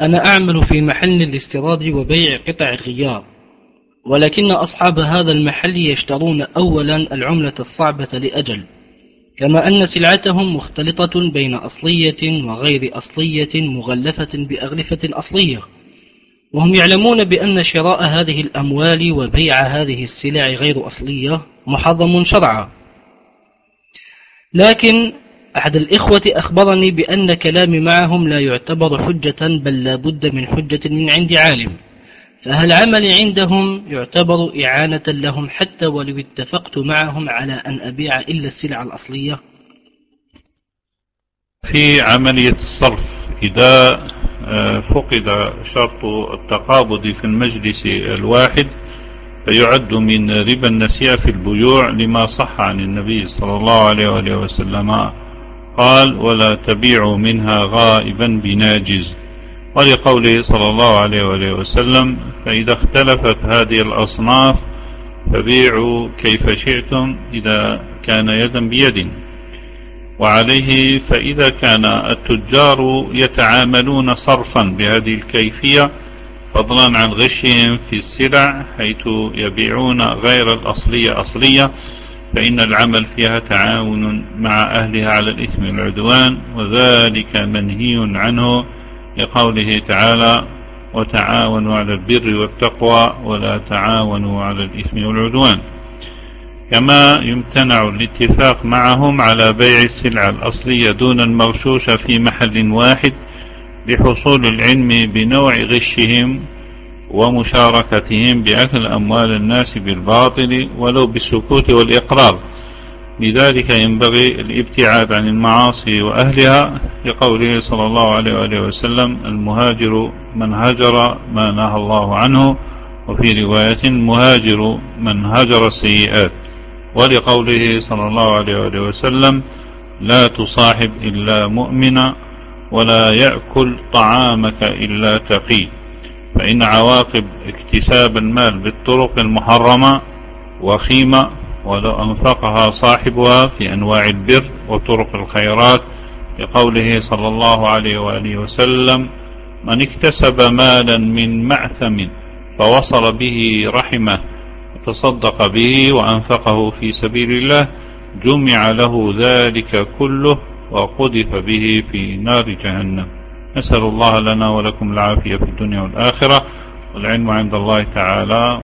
أنا أعمل في محل الاستيراد وبيع قطع الغيار ولكن أصحاب هذا المحل يشترون أولا العملة الصعبة لأجل كما أن سلعتهم مختلطة بين أصلية وغير أصلية مغلفة بأغلفة أصلية وهم يعلمون بأن شراء هذه الأموال وبيع هذه السلع غير أصلية محرم شرعا. لكن أحد الإخوة أخبرني بأن كلامي معهم لا يعتبر حجة بل لا بد من حجة من عند عالم. فهل عملي عندهم يعتبر إعانة لهم حتى ولو اتفقت معهم على أن أبيع إلا السلع الأصلية؟ في عملية الصرف إذا آه، فقد شرط التقابض في المجلس الواحد فيعد من ربا النسيئة في البيوع لما صح عن النبي صلى الله عليه وسلم. قال ولا تبيعوا منها غائبا بناجز. ولقوله صلى الله عليه وآله وسلم فإذا اختلفت هذه الأصناف فبيعوا كيف شئتم إذا كان يدا بيد. وعليه فإذا كان التجار يتعاملون صرفا بهذه الكيفية فضلا عن غشهم في السلع حيث يبيعون غير الأصلية أصلية فإن العمل فيها تعاون مع أهلها على الإثم والعدوان وذلك منهي عنه لقوله تعالى وتعاونوا على البر والتقوى ولا تعاونوا على الإثم والعدوان كما يمتنع الاتفاق معهم على بيع السلعة الأصلية دون المغشوشة في محل واحد لحصول العلم بنوع غشهم ومشاركتهم بأكل أموال الناس بالباطل ولو بالسكوت والإقرار. لذلك ينبغي الابتعاد عن المعاصي وأهلها لقوله صلى الله عليه وآله وسلم المهاجر من هجر ما نهى الله عنه وفي رواية المهاجر من هجر السيئات. ولقوله صلى الله عليه وآله وسلم لا تصاحب إلا مؤمنا ولا يأكل طعامك إلا تقي. فإن عواقب اكتساب المال بالطرق المحرمة وخيمة ولو أنفقها صاحبها في أنواع البر وطرق الخيرات لقوله صلى الله عليه وآله وسلم من اكتسب مالا من معثم فوصل به رحمه تصدق به وأنفقه في سبيل الله جمع له ذلك كله وقذف به في نار جهنم. نسأل الله لنا ولكم العافية في الدنيا والآخرة. والعلم عند الله تعالى.